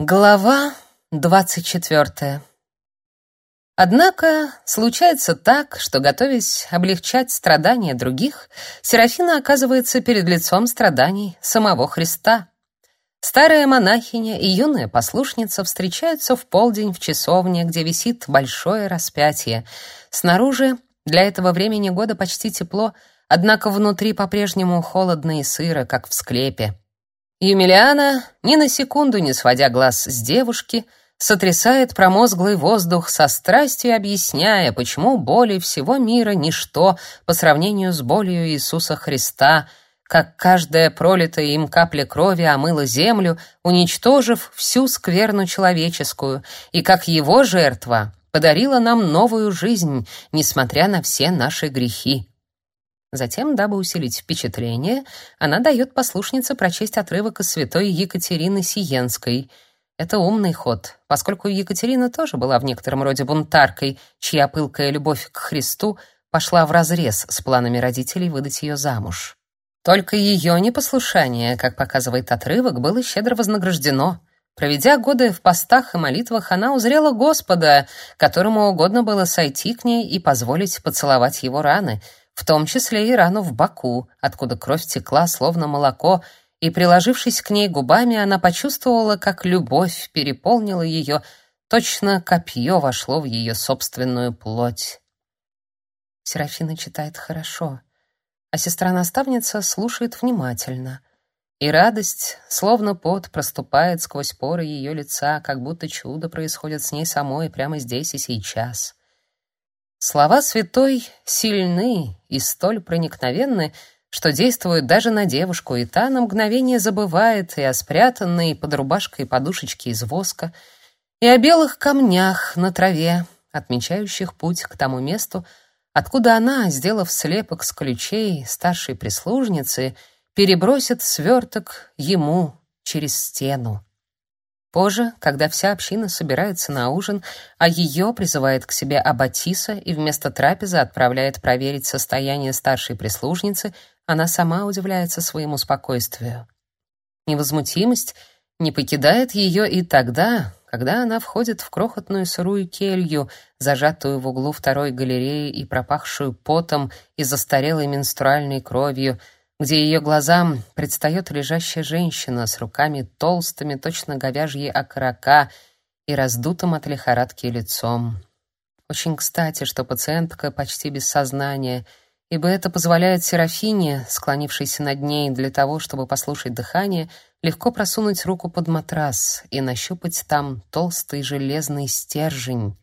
Глава двадцать четвертая. Однако случается так, что, готовясь облегчать страдания других, Серафина оказывается перед лицом страданий самого Христа. Старая монахиня и юная послушница встречаются в полдень в часовне, где висит большое распятие. Снаружи для этого времени года почти тепло, однако внутри по-прежнему холодно и сыро, как в склепе. Емельяна, ни на секунду не сводя глаз с девушки, сотрясает промозглый воздух со страстью объясняя, почему боли всего мира ничто по сравнению с болью Иисуса Христа, как каждая пролитая им капля крови омыла землю, уничтожив всю скверну человеческую, и как его жертва подарила нам новую жизнь, несмотря на все наши грехи. Затем, дабы усилить впечатление, она дает послушнице прочесть отрывок из святой Екатерины Сиенской. Это умный ход, поскольку Екатерина тоже была в некотором роде бунтаркой, чья пылкая любовь к Христу пошла вразрез с планами родителей выдать ее замуж. Только ее непослушание, как показывает отрывок, было щедро вознаграждено. Проведя годы в постах и молитвах, она узрела Господа, которому угодно было сойти к ней и позволить поцеловать его раны — в том числе и рану в боку, откуда кровь текла словно молоко, и, приложившись к ней губами, она почувствовала, как любовь переполнила ее, точно копье вошло в ее собственную плоть. Серафина читает хорошо, а сестра-наставница слушает внимательно. И радость, словно пот, проступает сквозь поры ее лица, как будто чудо происходит с ней самой прямо здесь и сейчас. Слова святой сильны и столь проникновенны, что действуют даже на девушку, и та на мгновение забывает и о спрятанной под рубашкой подушечке из воска, и о белых камнях на траве, отмечающих путь к тому месту, откуда она, сделав слепок с ключей старшей прислужницы, перебросит сверток ему через стену. Позже, когда вся община собирается на ужин, а ее призывает к себе Аббатиса и вместо трапезы отправляет проверить состояние старшей прислужницы, она сама удивляется своему спокойствию. Невозмутимость не покидает ее и тогда, когда она входит в крохотную сырую келью, зажатую в углу второй галереи и пропахшую потом и застарелой менструальной кровью — где ее глазам предстает лежащая женщина с руками толстыми, точно говяжьи окорока и раздутым от лихорадки лицом. Очень кстати, что пациентка почти без сознания, ибо это позволяет Серафине, склонившейся над ней для того, чтобы послушать дыхание, легко просунуть руку под матрас и нащупать там толстый железный стержень,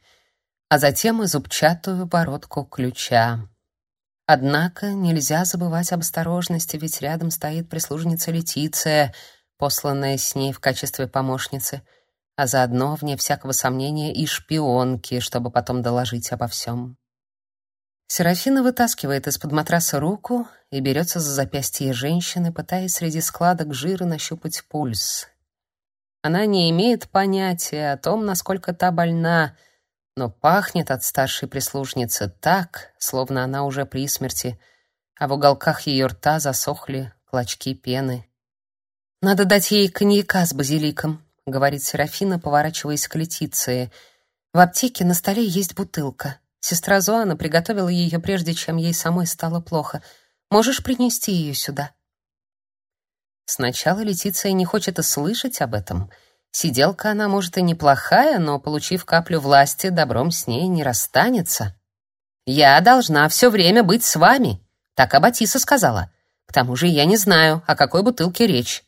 а затем и зубчатую бородку ключа. Однако нельзя забывать об осторожности, ведь рядом стоит прислужница Летиция, посланная с ней в качестве помощницы, а заодно, вне всякого сомнения, и шпионки, чтобы потом доложить обо всем. Серафина вытаскивает из-под матраса руку и берется за запястье женщины, пытаясь среди складок жира нащупать пульс. Она не имеет понятия о том, насколько та больна, но пахнет от старшей прислужницы так, словно она уже при смерти, а в уголках ее рта засохли клочки пены. «Надо дать ей коньяка с базиликом», — говорит Серафина, поворачиваясь к Летиции. «В аптеке на столе есть бутылка. Сестра Зоана приготовила ее, прежде чем ей самой стало плохо. Можешь принести ее сюда?» Сначала Летиция не хочет и слышать об этом — Сиделка она, может, и неплохая, но, получив каплю власти, добром с ней не расстанется. «Я должна все время быть с вами», — так Аббатиса сказала. «К тому же я не знаю, о какой бутылке речь».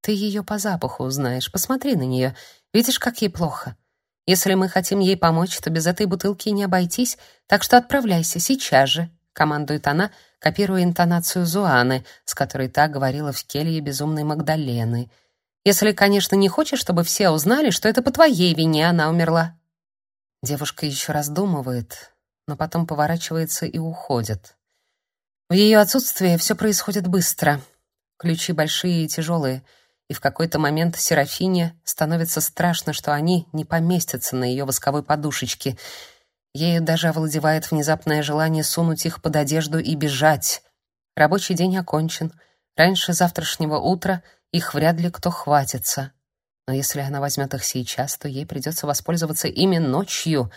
«Ты ее по запаху узнаешь. Посмотри на нее. Видишь, как ей плохо. Если мы хотим ей помочь, то без этой бутылки не обойтись, так что отправляйся сейчас же», — командует она, копируя интонацию Зуаны, с которой та говорила в келье безумной Магдалены — если, конечно, не хочешь, чтобы все узнали, что это по твоей вине она умерла. Девушка еще раздумывает, но потом поворачивается и уходит. В ее отсутствие все происходит быстро. Ключи большие и тяжелые, и в какой-то момент Серафине становится страшно, что они не поместятся на ее восковой подушечке. Ею даже овладевает внезапное желание сунуть их под одежду и бежать. Рабочий день окончен. Раньше завтрашнего утра их вряд ли кто хватится. Но если она возьмет их сейчас, то ей придется воспользоваться ими ночью,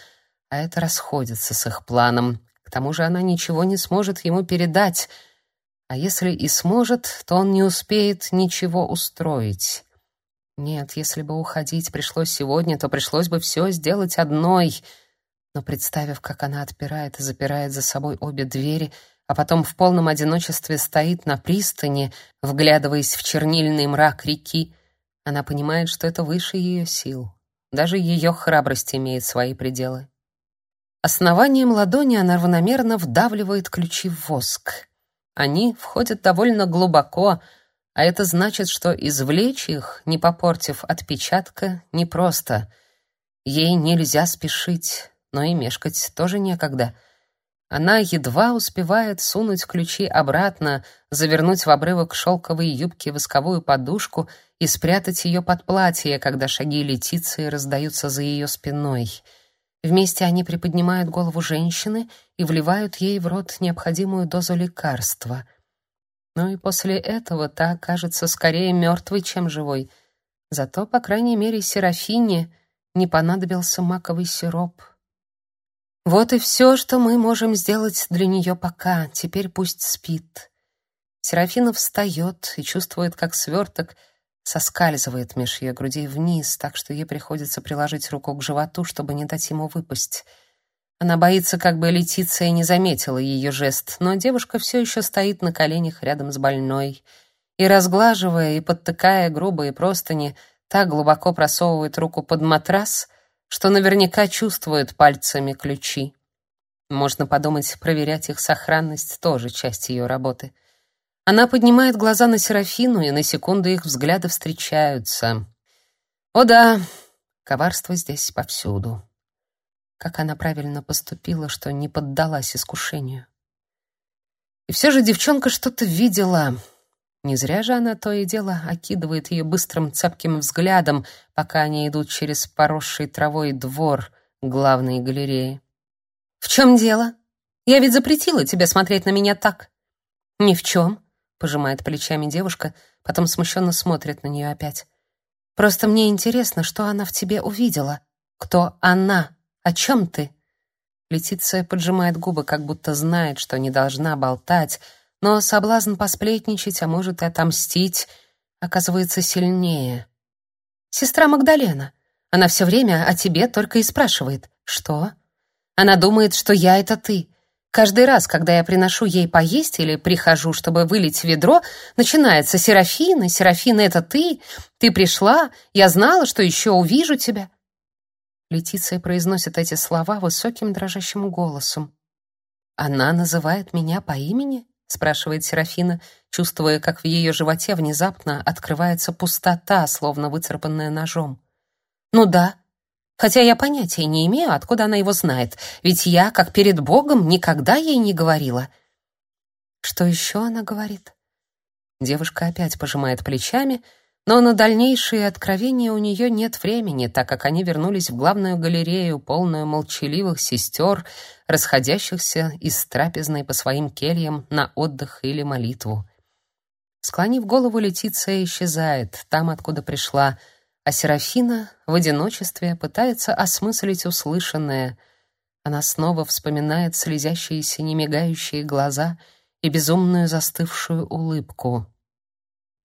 а это расходится с их планом. К тому же она ничего не сможет ему передать, а если и сможет, то он не успеет ничего устроить. Нет, если бы уходить пришлось сегодня, то пришлось бы все сделать одной. Но представив, как она отпирает и запирает за собой обе двери, а потом в полном одиночестве стоит на пристани, вглядываясь в чернильный мрак реки, она понимает, что это выше ее сил. Даже ее храбрость имеет свои пределы. Основанием ладони она равномерно вдавливает ключи в воск. Они входят довольно глубоко, а это значит, что извлечь их, не попортив отпечатка, непросто. Ей нельзя спешить, но и мешкать тоже некогда — она едва успевает сунуть ключи обратно, завернуть в обрывок шелковой юбки восковую подушку и спрятать ее под платье, когда шаги Летиции раздаются за ее спиной. Вместе они приподнимают голову женщины и вливают ей в рот необходимую дозу лекарства. Но и после этого та окажется скорее мертвой, чем живой. Зато, по крайней мере, Серафине не понадобился маковый сироп. Вот и все, что мы можем сделать для нее пока. Теперь пусть спит. Серафина встает и чувствует, как сверток соскальзывает меж ее грудей вниз, так что ей приходится приложить руку к животу, чтобы не дать ему выпасть. Она боится, как бы Летиция не заметила ее жест, но девушка все еще стоит на коленях рядом с больной и, разглаживая и подтыкая грубые простыни, так глубоко просовывает руку под матрас — что наверняка чувствует пальцами ключи. Можно подумать, проверять их сохранность тоже часть ее работы. Она поднимает глаза на Серафину, и на секунду их взгляды встречаются. О да, коварство здесь повсюду. Как она правильно поступила, что не поддалась искушению. И все же девчонка что-то видела — не зря же она то и дело окидывает ее быстрым цепким взглядом, пока они идут через поросший травой двор главной галереи. «В чем дело? Я ведь запретила тебе смотреть на меня так». «Ни в чем», — пожимает плечами девушка, потом смущенно смотрит на нее опять. «Просто мне интересно, что она в тебе увидела. Кто она? О чем ты?» Летиция поджимает губы, как будто знает, что не должна болтать, но соблазн посплетничать, а может и отомстить, оказывается сильнее. Сестра Магдалена. Она все время о тебе только и спрашивает. Что? Она думает, что я — это ты. Каждый раз, когда я приношу ей поесть или прихожу, чтобы вылить ведро, начинается «Серафина, Серафина, это ты? Ты пришла? Я знала, что еще увижу тебя». Летиция произносит эти слова высоким дрожащим голосом. Она называет меня по имени? Спрашивает Серафина, чувствуя, как в ее животе внезапно открывается пустота, словно выцарапанная ножом. Ну да. Хотя я понятия не имею, откуда она его знает, ведь я, как перед Богом, никогда ей не говорила. Что еще она говорит? Девушка опять пожимает плечами, но на дальнейшие откровения у нее нет времени, так как они вернулись в главную галерею, полную молчаливых сестер, расходящихся из трапезной по своим кельям на отдых или молитву. Склонив голову, Летиция исчезает там, откуда пришла, а Серафина в одиночестве пытается осмыслить услышанное. Она снова вспоминает слезящиеся немигающие глаза и безумную застывшую улыбку.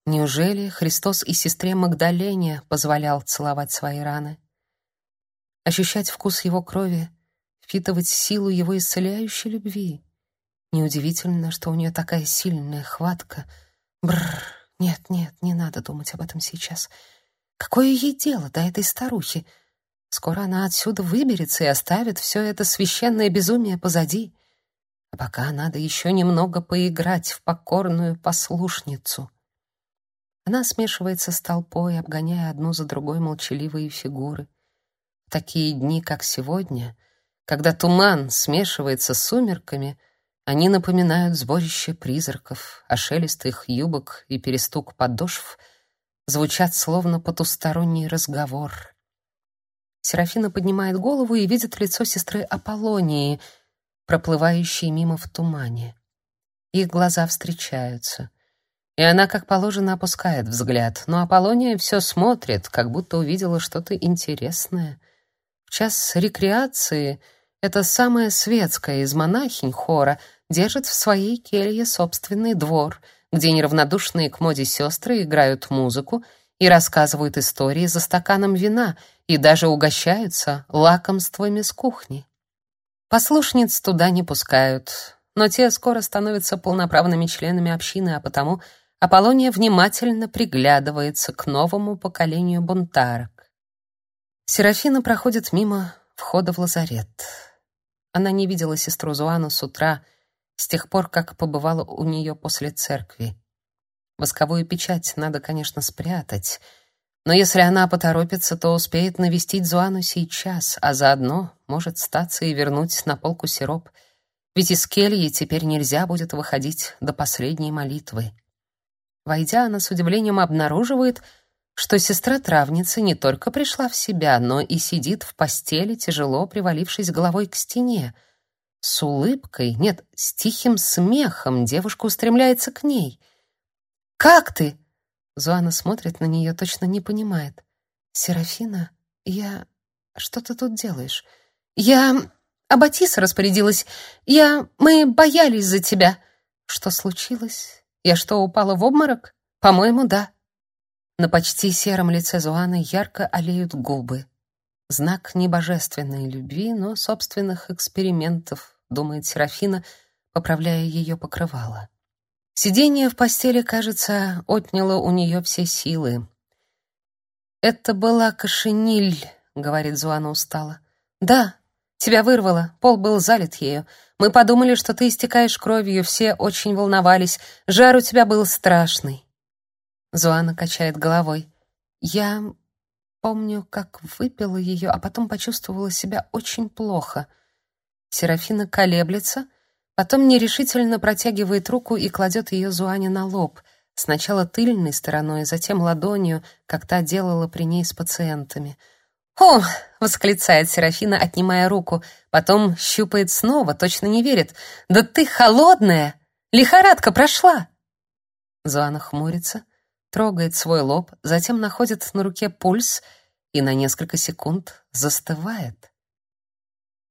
Неужели Христос и сестре Магдалене позволял целовать свои раны? Ощущать вкус его крови, впитывать силу его исцеляющей любви. Неудивительно, что у нее такая сильная хватка. Бррр, нет, нет, не надо думать об этом сейчас. Какое ей дело до этой старухи? Скоро она отсюда выберется и оставит все это священное безумие позади. А пока надо еще немного поиграть в покорную послушницу. Она смешивается с толпой, обгоняя одну за другой молчаливые фигуры. В такие дни, как сегодня, когда туман смешивается с сумерками, они напоминают сборище призраков, а шелест их юбок и перестук подошв звучат словно потусторонний разговор. Серафина поднимает голову и видит лицо сестры Аполлонии, проплывающей мимо в тумане. Их глаза встречаются. И она, как положено, опускает взгляд, но Аполлония все смотрит, как будто увидела что-то интересное. В час рекреации эта самая светская из монахинь хора держит в своей келье собственный двор, где неравнодушные к моде сестры играют музыку и рассказывают истории за стаканом вина и даже угощаются лакомствами с кухни. Послушниц туда не пускают, но те скоро становятся полноправными членами общины, а потому Аполлония внимательно приглядывается к новому поколению бунтарок. Серафина проходит мимо входа в лазарет. Она не видела сестру Зуану с утра, с тех пор, как побывала у нее после церкви. Восковую печать надо, конечно, спрятать, но если она поторопится, то успеет навестить Зуану сейчас, а заодно может статься и вернуть на полку сироп, ведь из кельи теперь нельзя будет выходить до последней молитвы. Войдя, она с удивлением обнаруживает, что сестра-травница не только пришла в себя, но и сидит в постели, тяжело привалившись головой к стене. С улыбкой, нет, с тихим смехом девушка устремляется к ней. «Как ты?» Зуана смотрит на нее, точно не понимает. «Серафина, я... Что ты тут делаешь?» «Я... Аббатиса распорядилась. Я... Мы боялись за тебя». «Что случилось? Я что, упала в обморок? По-моему, да». На почти сером лице Зуаны ярко олеют губы. Знак не божественной любви, но собственных экспериментов, думает Серафина, поправляя ее покрывало. Сидение в постели, кажется, отняло у нее все силы. «Это была кошениль», — говорит Зуана устало. «Да, тебя вырвало, пол был залит ею. Мы подумали, что ты истекаешь кровью, все очень волновались. Жар у тебя был страшный». Зуана качает головой. Я помню, как выпила ее, а потом почувствовала себя очень плохо. Серафина колеблется, потом нерешительно протягивает руку и кладет ее Зуане на лоб, сначала тыльной стороной, затем ладонью, как та делала при ней с пациентами. «О!» — восклицает Серафина, отнимая руку, потом щупает снова, точно не верит. «Да ты холодная! Лихорадка прошла!» Зуана хмурится, трогает свой лоб, затем находит на руке пульс и на несколько секунд застывает.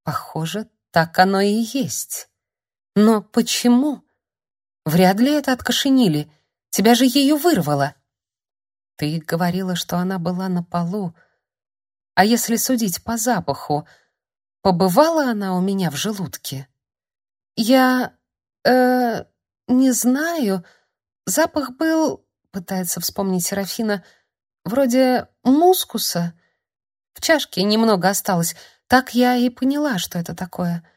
Похоже, так оно и есть. Но почему? Вряд ли это откошенили. Тебя же ее вырвало. Ты говорила, что она была на полу. А если судить по запаху, побывала она у меня в желудке? Я... э... не знаю. Запах был пытается вспомнить Серафина. Вроде мускуса. В чашке немного осталось. Так я и поняла, что это такое.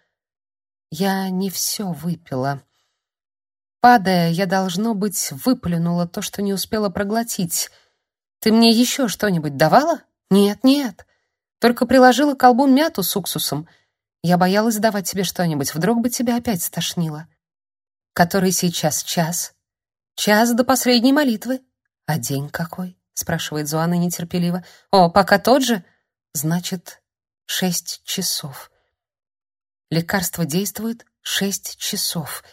Я не все выпила. Падая, я, должно быть, выплюнула то, что не успела проглотить. Ты мне еще что-нибудь давала? Нет, нет. Только приложила к колбу мяту с уксусом. Я боялась давать тебе что-нибудь, вдруг бы тебя опять стошнило. Который сейчас час? Час до последней молитвы. А день какой? спрашивает Зуана нетерпеливо. О, пока тот же? Значит, шесть часов. Лекарство действует шесть часов.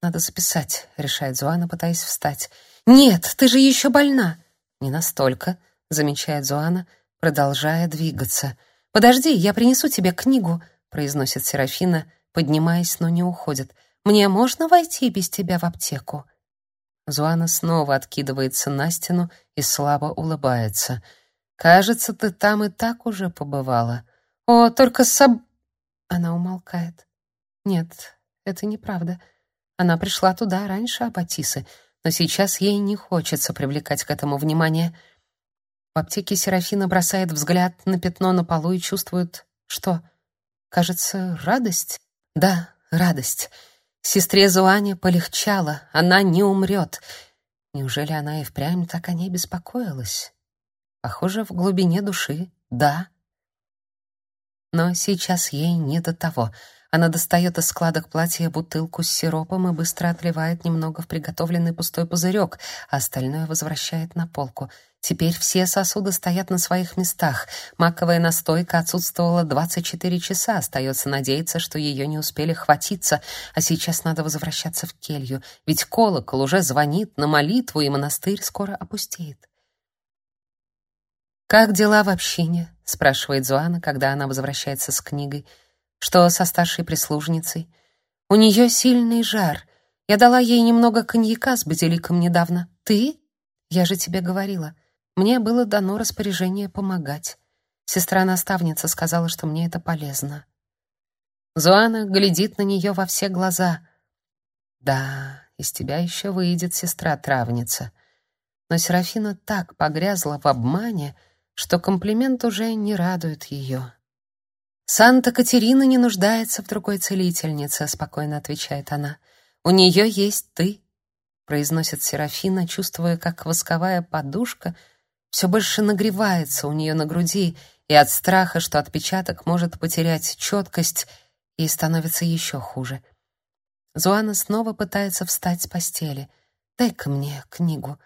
Надо записать, решает Зуана, пытаясь встать. Нет, ты же еще больна. Не настолько, замечает Зуана, продолжая двигаться. Подожди, я принесу тебе книгу, произносит Серафина, поднимаясь, но не уходит. Мне можно войти без тебя в аптеку? Зуана снова откидывается на стену и слабо улыбается. «Кажется, ты там и так уже побывала. О, только соб...» Она умолкает. «Нет, это неправда. Она пришла туда раньше Апатисы, но сейчас ей не хочется привлекать к этому внимание». В аптеке Серафина бросает взгляд на пятно на полу и чувствует, что, кажется, радость. Да, радость. Сестре Зуане полегчало, она не умрет. Неужели она и впрямь так о ней беспокоилась? Похоже, в глубине души — да. Но сейчас ей не до того. Она достает из складок платья бутылку с сиропом и быстро отливает немного в приготовленный пустой пузырек, а остальное возвращает на полку. Теперь все сосуды стоят на своих местах. Маковая настойка отсутствовала 24 часа. Остается надеяться, что ее не успели хватиться, а сейчас надо возвращаться в келью, ведь колокол уже звонит на молитву, и монастырь скоро опустеет. «Как дела в общине?» — спрашивает Зуана, когда она возвращается с книгой. «Что со старшей прислужницей?» «У нее сильный жар. Я дала ей немного коньяка с базиликом недавно. Ты? Я же тебе говорила. Мне было дано распоряжение помогать. Сестра-наставница сказала, что мне это полезно. Зоана глядит на нее во все глаза. Да, из тебя еще выйдет сестра-травница. Но Серафина так погрязла в обмане, что комплимент уже не радует ее. «Санта-Катерина не нуждается в другой целительнице», — спокойно отвечает она. «У нее есть ты», — произносит Серафина, чувствуя, как восковая подушка — все больше нагревается у нее на груди, и от страха, что отпечаток может потерять четкость, ей становится еще хуже. Зуана снова пытается встать с постели. «Дай-ка мне книгу.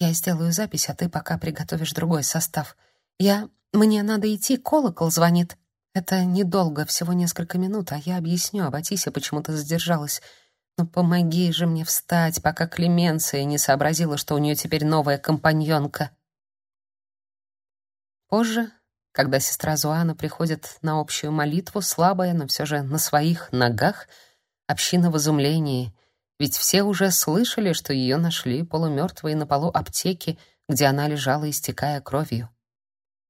Я сделаю запись, а ты пока приготовишь другой состав. Я... Мне надо идти, колокол звонит». Это недолго, всего несколько минут, а я объясню, а Батися почему-то задержалась. Но «Ну, помоги же мне встать, пока Клеменция не сообразила, что у нее теперь новая компаньонка. Позже, когда сестра Зуана приходит на общую молитву, слабая, но все же на своих ногах, община в изумлении, ведь все уже слышали, что ее нашли полумертвой на полу аптеки, где она лежала, истекая кровью.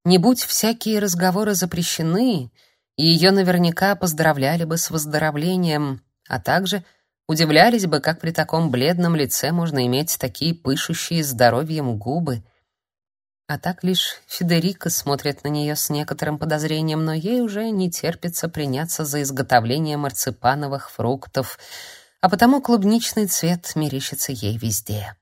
Не будь всякие разговоры запрещены, ее наверняка поздравляли бы с выздоровлением, а также удивлялись бы, как при таком бледном лице можно иметь такие пышущие здоровьем губы — а так лишь Федерика смотрит на нее с некоторым подозрением, но ей уже не терпится приняться за изготовление марципановых фруктов, а потому клубничный цвет мерещится ей везде.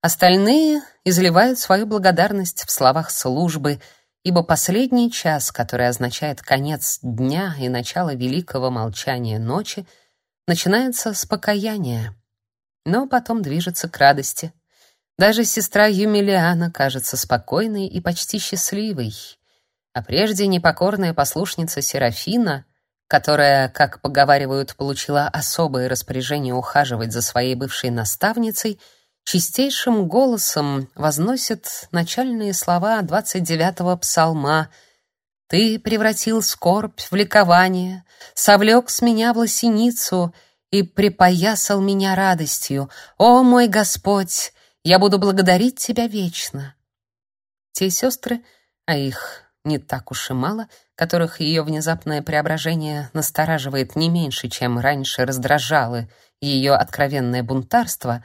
Остальные изливают свою благодарность в словах службы, ибо последний час, который означает конец дня и начало великого молчания ночи, начинается с покаяния, но потом движется к радости — даже сестра Юмилиана кажется спокойной и почти счастливой. А прежде непокорная послушница Серафина, которая, как поговаривают, получила особое распоряжение ухаживать за своей бывшей наставницей, чистейшим голосом возносит начальные слова 29-го псалма «Ты превратил скорбь в ликование, совлек с меня в лосиницу и припоясал меня радостью. О мой Господь, я буду благодарить тебя вечно. Те сестры, а их не так уж и мало, которых ее внезапное преображение настораживает не меньше, чем раньше раздражало ее откровенное бунтарство,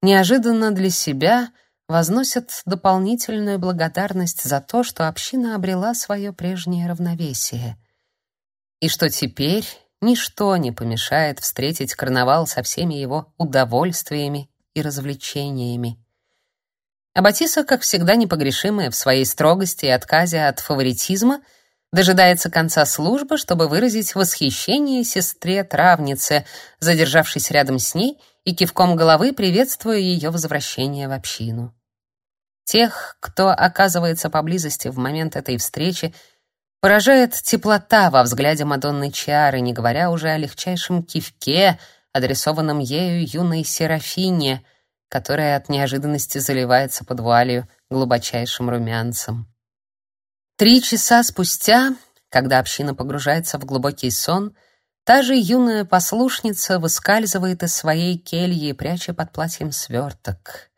неожиданно для себя возносят дополнительную благодарность за то, что община обрела свое прежнее равновесие. И что теперь ничто не помешает встретить карнавал со всеми его удовольствиями и развлечениями. Аббатиса, как всегда непогрешимая в своей строгости и отказе от фаворитизма, дожидается конца службы, чтобы выразить восхищение сестре-травнице, задержавшись рядом с ней и кивком головы приветствуя ее возвращение в общину. Тех, кто оказывается поблизости в момент этой встречи, поражает теплота во взгляде Мадонны Чиары, не говоря уже о легчайшем кивке, адресованном ею юной Серафине, которая от неожиданности заливается под вуалью глубочайшим румянцем. Три часа спустя, когда община погружается в глубокий сон, та же юная послушница выскальзывает из своей кельи, пряча под платьем сверток.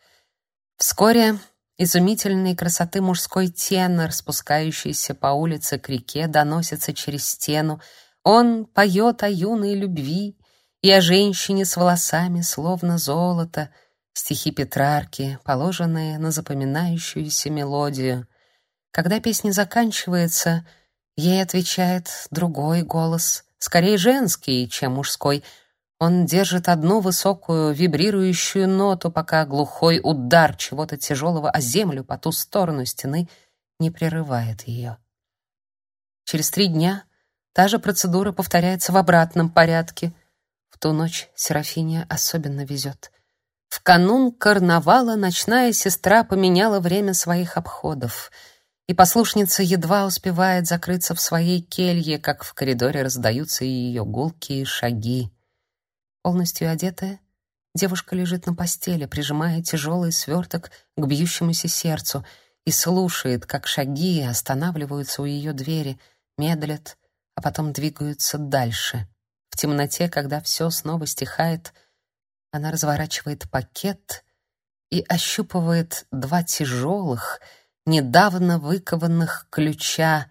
Вскоре изумительной красоты мужской тенор, спускающийся по улице к реке, доносится через стену. Он поет о юной любви, и о женщине с волосами, словно золото, стихи Петрарки, положенные на запоминающуюся мелодию. Когда песня заканчивается, ей отвечает другой голос, скорее женский, чем мужской. Он держит одну высокую вибрирующую ноту, пока глухой удар чего-то тяжелого о землю по ту сторону стены не прерывает ее. Через три дня та же процедура повторяется в обратном порядке — ту ночь Серафине особенно везет. В канун карнавала ночная сестра поменяла время своих обходов, и послушница едва успевает закрыться в своей келье, как в коридоре раздаются ее гулкие шаги. Полностью одетая, девушка лежит на постели, прижимая тяжелый сверток к бьющемуся сердцу и слушает, как шаги останавливаются у ее двери, медлят, а потом двигаются дальше. В темноте, когда все снова стихает, она разворачивает пакет и ощупывает два тяжелых, недавно выкованных ключа,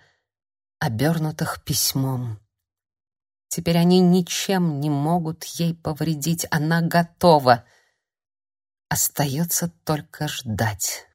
обернутых письмом. Теперь они ничем не могут ей повредить. Она готова. Остается только ждать.